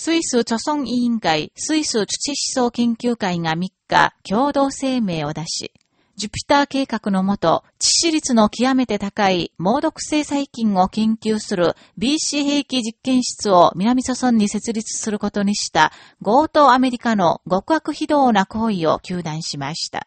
スイス著村委員会スイス土思想研究会が3日共同声明を出し、ジュピター計画のもと、致死率の極めて高い猛毒性細菌を研究する BC 兵器実験室を南諸村に設立することにした強盗アメリカの極悪非道な行為を求断しました。